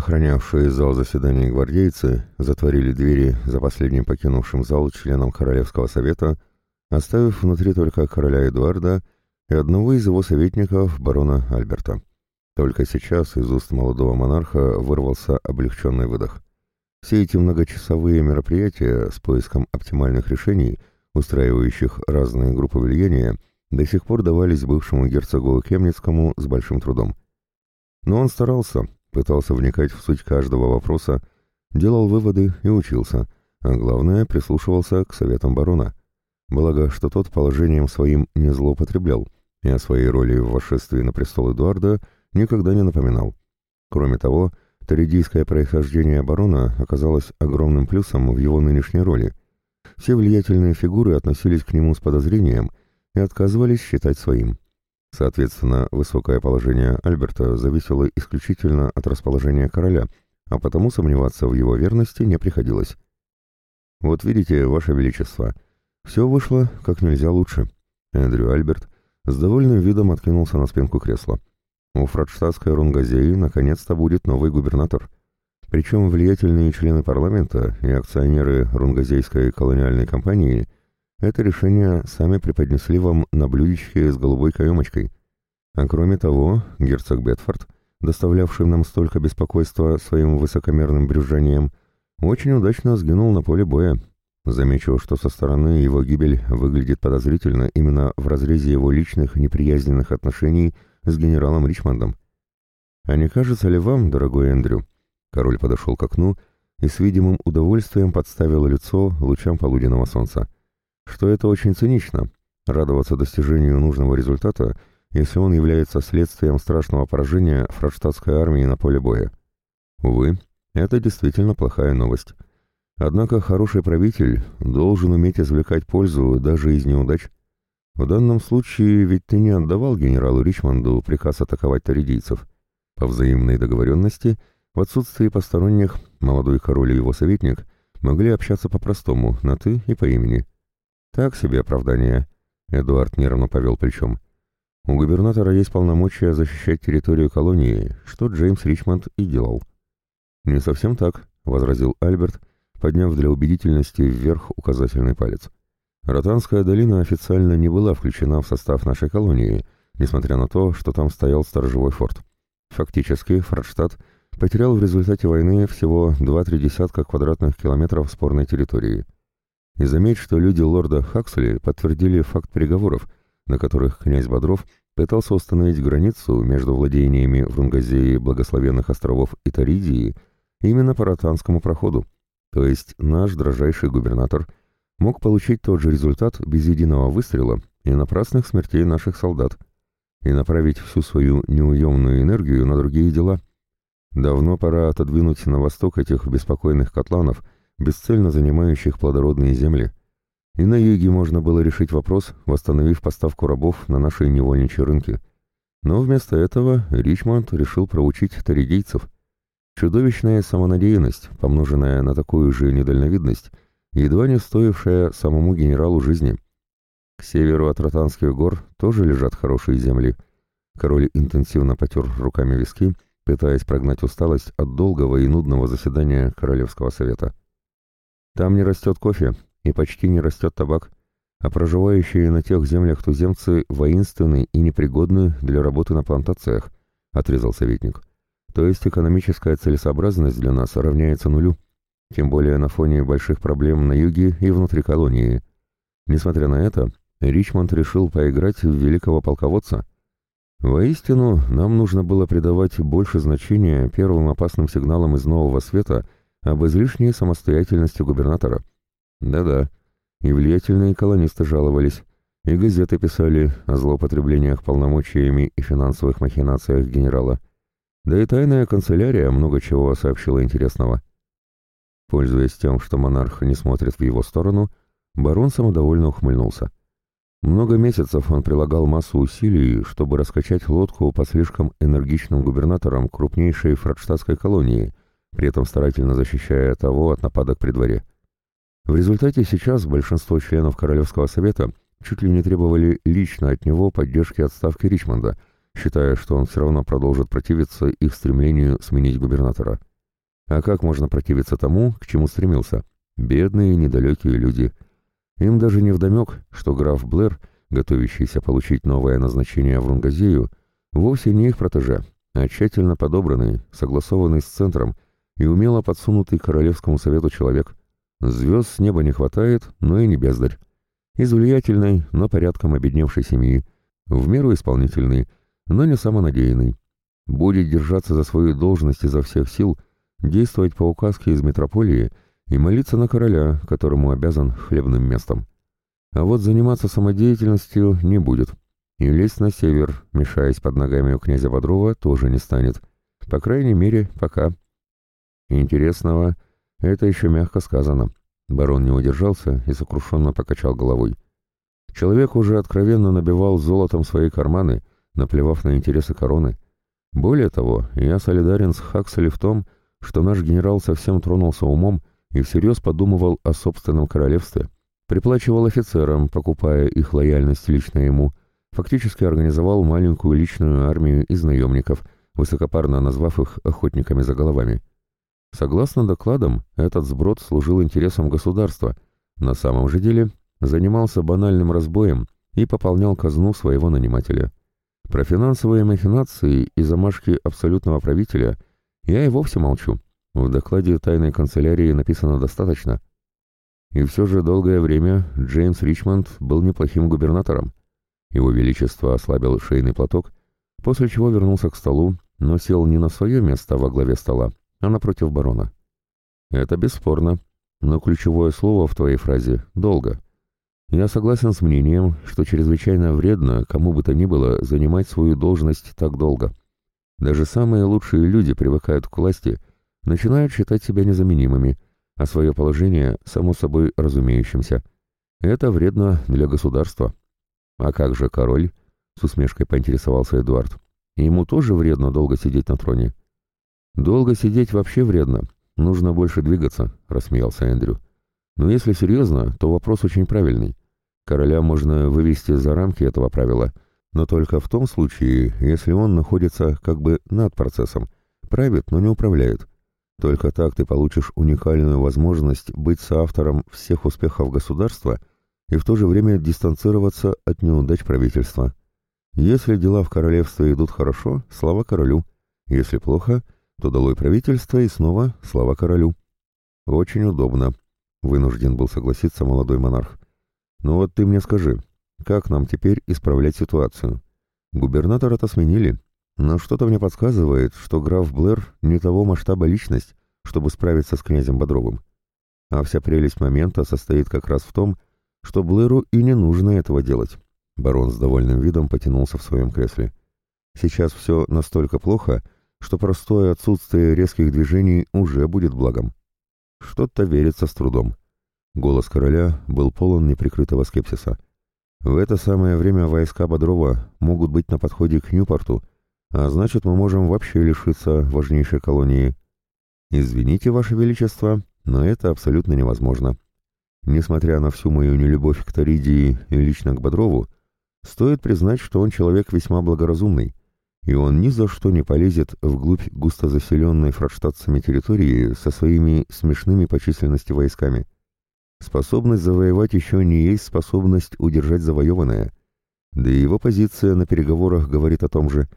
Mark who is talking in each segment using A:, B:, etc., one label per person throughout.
A: Охранявшие зал заседаний гвардейцы затворили двери за последним покинувшим зал членом Королевского совета, оставив внутри только короля Эдуарда и одного из его советников, барона Альберта. Только сейчас из уст молодого монарха вырвался облегченный выдох. Все эти многочасовые мероприятия с поиском оптимальных решений, устраивающих разные группы влияния, до сих пор давались бывшему герцогу Кемницкому с большим трудом. Но он старался, пытался вникать в суть каждого вопроса, делал выводы и учился, а главное, прислушивался к советам барона. Благо, что тот положением своим не злоупотреблял, и о своей роли в восшествии на престол Эдуарда никогда не напоминал. Кроме того, Торидийское происхождение барона оказалось огромным плюсом в его нынешней роли. Все влиятельные фигуры относились к нему с подозрением и отказывались считать своим. Соответственно, высокое положение Альберта зависело исключительно от расположения короля, а потому сомневаться в его верности не приходилось. «Вот видите, Ваше Величество, все вышло как нельзя лучше». Эндрю Альберт с довольным видом откинулся на спинку кресла. У фрадштадтской Рунгазеи наконец-то будет новый губернатор. Причем влиятельные члены парламента и акционеры Рунгазейской колониальной компании – это решение сами преподнесли вам на блюдечке с голубой каемочкой. А кроме того, герцог Бетфорд, доставлявший нам столько беспокойства своим высокомерным брюзжанием, очень удачно сгинул на поле боя. Замечу, что со стороны его гибель выглядит подозрительно именно в разрезе его личных неприязненных отношений с генералом Ричмондом. А не кажется ли вам, дорогой Эндрю? Король подошел к окну и с видимым удовольствием подставил лицо лучам полуденного солнца что это очень цинично — радоваться достижению нужного результата, если он является следствием страшного поражения фрадштадтской армии на поле боя. Увы, это действительно плохая новость. Однако хороший правитель должен уметь извлекать пользу даже из неудач. В данном случае ведь ты не отдавал генералу Ричмонду приказ атаковать торидийцев. По взаимной договоренности, в отсутствии посторонних, молодой король и его советник могли общаться по-простому, на «ты» и по имени. Так себе оправдание. Эдуард нервно повел плечом. У губернатора есть полномочия защищать территорию колонии, что Джеймс Ричмонд и делал. «Не совсем так», — возразил Альберт, подняв для убедительности вверх указательный палец. «Ротанская долина официально не была включена в состав нашей колонии, несмотря на то, что там стоял сторожевой форт. Фактически, Фрадштадт потерял в результате войны всего 2-3 десятка квадратных километров спорной территории. И заметь, что люди лорда Хаксли подтвердили факт переговоров, на которых князь Бодров пытался установить границу между владениями в Рунгазее Благословенных островов и Таридии именно по Ротанскому проходу. То есть наш дрожайший губернатор мог получить тот же результат без единого выстрела и напрасных смертей наших солдат, и направить всю свою неуемную энергию на другие дела. Давно пора отодвинуть на восток этих беспокойных котланов – бесцельно занимающих плодородные земли. И на юге можно было решить вопрос, восстановив поставку рабов на наши невольничьи рынки. Но вместо этого Ричмонд решил проучить таридейцев. Чудовищная самонадеянность, помноженная на такую же недальновидность, едва не стоившая самому генералу жизни. К северу от Ротанских гор тоже лежат хорошие земли. Король интенсивно потер руками виски, пытаясь прогнать усталость от долгого и нудного заседания Королевского совета. Там не растет кофе и почти не растет табак, а проживающие на тех землях туземцы воинственны и непригодны для работы на плантациях, отрезал советник. То есть экономическая целесообразность для нас равняется нулю, тем более на фоне больших проблем на юге и внутри колонии. Несмотря на это, Ричмонд решил поиграть в великого полководца. Воистину, нам нужно было придавать больше значения первым опасным сигналам из Нового Света – об излишней самостоятельности губернатора. Да-да, и влиятельные колонисты жаловались, и газеты писали о злоупотреблениях полномочиями и финансовых махинациях генерала. Да и тайная канцелярия много чего сообщила интересного. Пользуясь тем, что монарх не смотрит в его сторону, барон самодовольно ухмыльнулся. Много месяцев он прилагал массу усилий, чтобы раскачать лодку по слишком энергичным губернаторам крупнейшей фрадштадтской колонии, при этом старательно защищая того от нападок при дворе. В результате сейчас большинство членов Королевского совета чуть ли не требовали лично от него поддержки отставки Ричмонда, считая, что он все равно продолжит противиться их стремлению сменить губернатора. А как можно противиться тому, к чему стремился? Бедные недалекие люди. Им даже не вдомек, что граф Блэр, готовящийся получить новое назначение в Рунгазею, вовсе не их протеже, а тщательно подобранный, согласованный с центром и умело подсунутый Королевскому совету человек. Звезд с неба не хватает, но и не бездарь. Из влиятельной, но порядком обедневшей семьи, в меру исполнительный, но не самонадеянный. Будет держаться за свою должность изо всех сил, действовать по указке из метрополии и молиться на короля, которому обязан хлебным местом. А вот заниматься самодеятельностью не будет. И лезть на север, мешаясь под ногами у князя Бодрова, тоже не станет. По крайней мере, пока. Интересного, это еще мягко сказано. Барон не удержался и сокрушенно покачал головой. Человек уже откровенно набивал золотом свои карманы, наплевав на интересы короны. Более того, я солидарен с Хаксли в том, что наш генерал совсем тронулся умом и всерьез подумывал о собственном королевстве. Приплачивал офицерам, покупая их лояльность лично ему, фактически организовал маленькую личную армию из наемников, высокопарно назвав их охотниками за головами. Согласно докладам, этот сброд служил интересам государства, на самом же деле занимался банальным разбоем и пополнял казну своего нанимателя. Про финансовые махинации и замашки абсолютного правителя я и вовсе молчу. В докладе тайной канцелярии написано достаточно. И все же долгое время Джеймс Ричмонд был неплохим губернатором. Его Величество ослабил шейный платок, после чего вернулся к столу, но сел не на свое место во главе стола, а напротив барона. Это бесспорно, но ключевое слово в твоей фразе «долго». Я согласен с мнением, что чрезвычайно вредно кому бы то ни было занимать свою должность так долго. Даже самые лучшие люди привыкают к власти, начинают считать себя незаменимыми, а свое положение, само собой, разумеющимся. Это вредно для государства. А как же король? С усмешкой поинтересовался Эдуард. Ему тоже вредно долго сидеть на троне. «Долго сидеть вообще вредно. Нужно больше двигаться», — рассмеялся Эндрю. «Но если серьезно, то вопрос очень правильный. Короля можно вывести за рамки этого правила, но только в том случае, если он находится как бы над процессом, правит, но не управляет. Только так ты получишь уникальную возможность быть соавтором всех успехов государства и в то же время дистанцироваться от неудач правительства. Если дела в королевстве идут хорошо, слава королю. Если плохо — то долой правительство и снова слава королю. Очень удобно, вынужден был согласиться молодой монарх. Ну вот ты мне скажи, как нам теперь исправлять ситуацию? Губернатора-то сменили, но что-то мне подсказывает, что граф Блэр не того масштаба личность, чтобы справиться с князем Бодровым. А вся прелесть момента состоит как раз в том, что Блэру и не нужно этого делать. Барон с довольным видом потянулся в своем кресле. Сейчас все настолько плохо, что простое отсутствие резких движений уже будет благом. Что-то верится с трудом. Голос короля был полон неприкрытого скепсиса. В это самое время войска Бодрова могут быть на подходе к Ньюпорту, а значит, мы можем вообще лишиться важнейшей колонии. Извините, Ваше Величество, но это абсолютно невозможно. Несмотря на всю мою нелюбовь к Торидии и лично к Бодрову, стоит признать, что он человек весьма благоразумный, и он ни за что не полезет вглубь густо заселенной фрадштадтцами территории со своими смешными по численности войсками. Способность завоевать еще не есть способность удержать завоеванное. Да и его позиция на переговорах говорит о том же.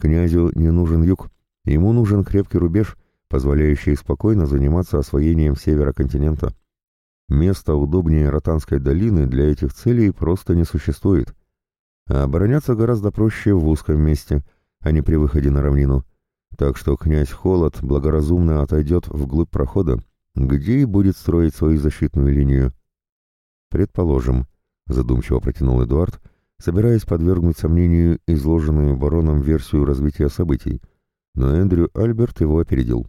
A: Князю не нужен юг, ему нужен крепкий рубеж, позволяющий спокойно заниматься освоением севера континента. Места удобнее Ротанской долины для этих целей просто не существует. А обороняться гораздо проще в узком месте – а не при выходе на равнину. Так что князь Холод благоразумно отойдет вглубь прохода, где и будет строить свою защитную линию. «Предположим», — задумчиво протянул Эдуард, собираясь подвергнуть сомнению изложенную бароном версию развития событий, но Эндрю Альберт его опередил.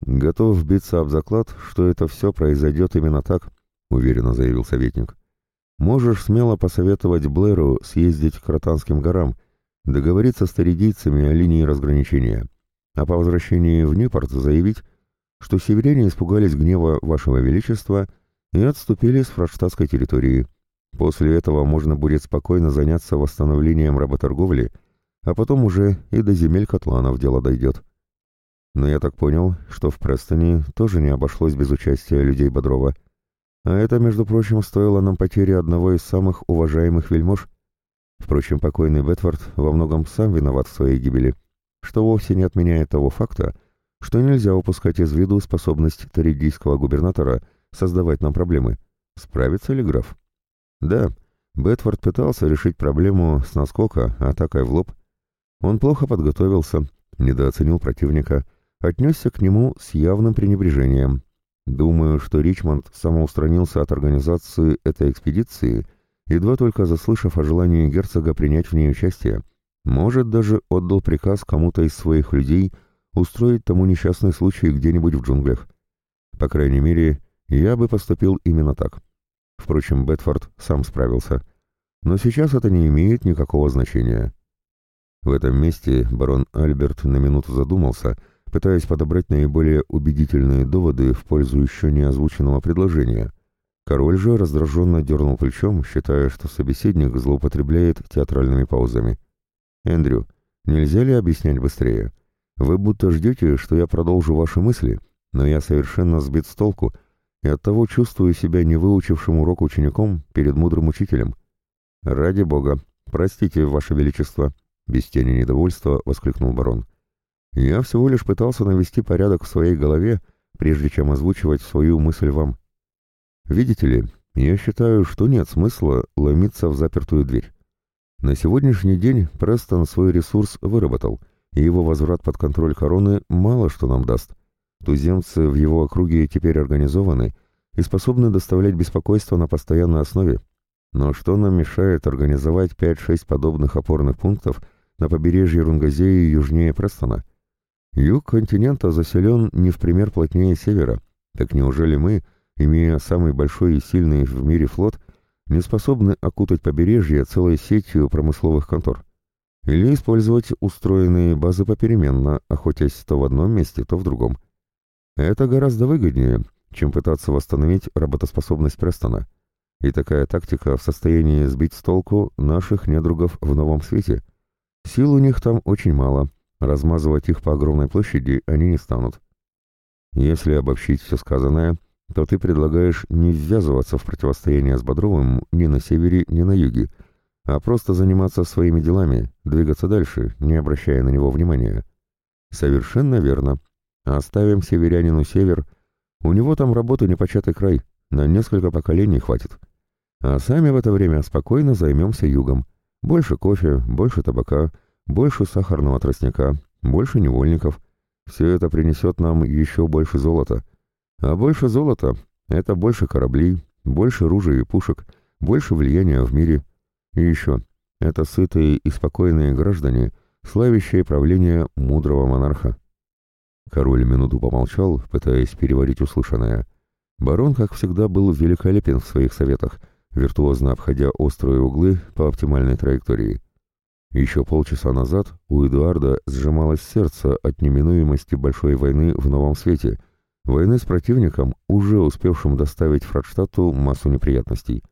A: «Готов биться об заклад, что это все произойдет именно так», — уверенно заявил советник. «Можешь смело посоветовать Блэру съездить к Ротанским горам договориться с таридийцами о линии разграничения, а по возвращении в Непорт заявить, что северяне испугались гнева Вашего Величества и отступили с фрадштадтской территории. После этого можно будет спокойно заняться восстановлением работорговли, а потом уже и до земель Котланов дело дойдет. Но я так понял, что в Престоне тоже не обошлось без участия людей Бодрова. А это, между прочим, стоило нам потери одного из самых уважаемых вельмож. Впрочем, покойный Бетфорд во многом сам виноват в своей гибели, что вовсе не отменяет того факта, что нельзя упускать из виду способность таридийского губернатора создавать нам проблемы. Справится ли граф? Да, Бетфорд пытался решить проблему с наскока, атакой в лоб. Он плохо подготовился, недооценил противника, отнесся к нему с явным пренебрежением. Думаю, что Ричмонд самоустранился от организации этой экспедиции, едва только заслышав о желании герцога принять в ней участие. Может, даже отдал приказ кому-то из своих людей устроить тому несчастный случай где-нибудь в джунглях. По крайней мере, я бы поступил именно так. Впрочем, Бетфорд сам справился. Но сейчас это не имеет никакого значения. В этом месте барон Альберт на минуту задумался, пытаясь подобрать наиболее убедительные доводы в пользу еще не озвученного предложения. Король же раздраженно дернул плечом, считая, что собеседник злоупотребляет театральными паузами. «Эндрю, нельзя ли объяснять быстрее? Вы будто ждете, что я продолжу ваши мысли, но я совершенно сбит с толку и оттого чувствую себя не выучившим урок учеником перед мудрым учителем. «Ради бога, простите, ваше величество», — без тени недовольства воскликнул барон. «Я всего лишь пытался навести порядок в своей голове, прежде чем озвучивать свою мысль вам. Видите ли, я считаю, что нет смысла ломиться в запертую дверь. На сегодняшний день Престон свой ресурс выработал, и его возврат под контроль короны мало что нам даст. Туземцы в его округе теперь организованы и способны доставлять беспокойство на постоянной основе. Но что нам мешает организовать 5-6 подобных опорных пунктов на побережье Рунгазеи южнее Престона? Юг континента заселен не в пример плотнее севера. Так неужели мы, имея самый большой и сильный в мире флот, не способны окутать побережье целой сетью промысловых контор? Или использовать устроенные базы попеременно, охотясь то в одном месте, то в другом? Это гораздо выгоднее, чем пытаться восстановить работоспособность Престона. И такая тактика в состоянии сбить с толку наших недругов в новом свете. Сил у них там очень мало, размазывать их по огромной площади они не станут. Если обобщить все сказанное, то ты предлагаешь не ввязываться в противостояние с Бодровым ни на севере, ни на юге, а просто заниматься своими делами, двигаться дальше, не обращая на него внимания. Совершенно верно. Оставим северянину север, у него там работы непочатый край, на несколько поколений хватит. А сами в это время спокойно займемся югом. Больше кофе, больше табака, больше сахарного тростника, больше невольников. Все это принесет нам еще больше золота. А больше золота — это больше кораблей, больше ружей и пушек, больше влияния в мире. И еще, это сытые и спокойные граждане, славящие правление мудрого монарха. Король минуту помолчал, пытаясь переварить услышанное. Барон, как всегда, был великолепен в своих советах — виртуозно обходя острые углы по оптимальной траектории. Еще полчаса назад у Эдуарда сжималось сердце от неминуемости большой войны в новом свете, войны с противником, уже успевшим доставить Фрадштадту массу неприятностей.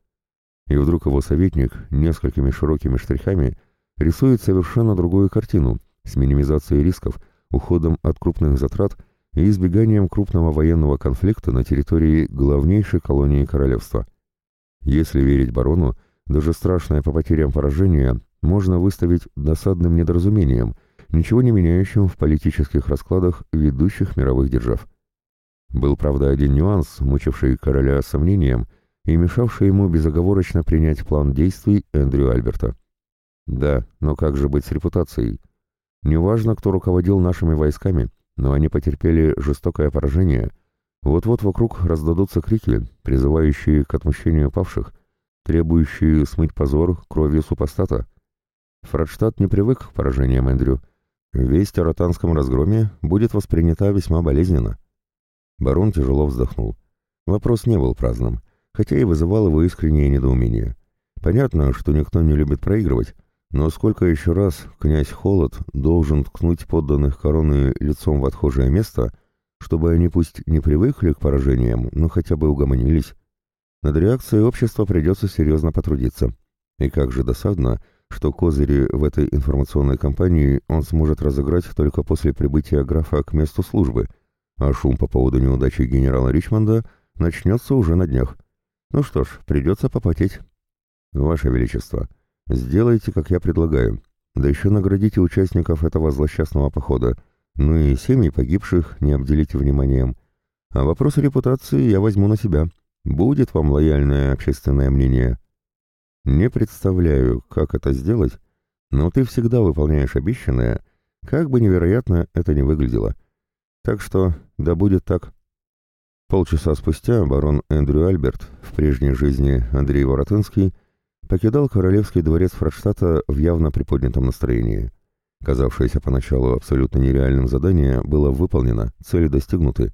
A: И вдруг его советник несколькими широкими штрихами рисует совершенно другую картину с минимизацией рисков, уходом от крупных затрат и избеганием крупного военного конфликта на территории главнейшей колонии королевства – если верить барону, даже страшное по потерям поражение можно выставить досадным недоразумением, ничего не меняющим в политических раскладах ведущих мировых держав. Был, правда, один нюанс, мучивший короля сомнением и мешавший ему безоговорочно принять план действий Эндрю Альберта. Да, но как же быть с репутацией? Неважно, кто руководил нашими войсками, но они потерпели жестокое поражение – вот-вот вокруг раздадутся крики, призывающие к отмщению павших, требующие смыть позор кровью супостата. Фрадштадт не привык к поражениям Эндрю. Весть о ротанском разгроме будет воспринята весьма болезненно. Барон тяжело вздохнул. Вопрос не был праздным, хотя и вызывал его искреннее недоумение. Понятно, что никто не любит проигрывать, но сколько еще раз князь Холод должен ткнуть подданных короны лицом в отхожее место — чтобы они пусть не привыкли к поражениям, но хотя бы угомонились. Над реакцией общества придется серьезно потрудиться. И как же досадно, что козыри в этой информационной кампании он сможет разыграть только после прибытия графа к месту службы, а шум по поводу неудачи генерала Ричмонда начнется уже на днях. Ну что ж, придется попотеть. Ваше Величество, сделайте, как я предлагаю. Да еще наградите участников этого злосчастного похода. Ну и семьи погибших не обделите вниманием. А вопросы репутации я возьму на себя. Будет вам лояльное общественное мнение. Не представляю, как это сделать, но ты всегда выполняешь обещанное, как бы невероятно это ни выглядело. Так что, да будет так. Полчаса спустя барон Эндрю Альберт, в прежней жизни Андрей Воротынский, покидал королевский дворец Фрадштадта в явно приподнятом настроении. Казавшееся поначалу абсолютно нереальным задание было выполнено, цели достигнуты.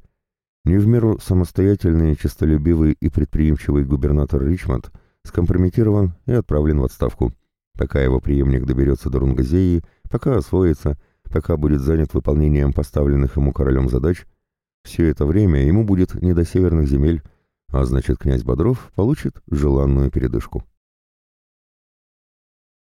A: Не в меру самостоятельный, честолюбивый и предприимчивый губернатор Ричмонд скомпрометирован и отправлен в отставку. Пока его преемник доберется до Рунгазеи, пока освоится, пока будет занят выполнением поставленных ему королем задач, все это время ему будет не до северных земель, а значит князь Бодров получит желанную передышку.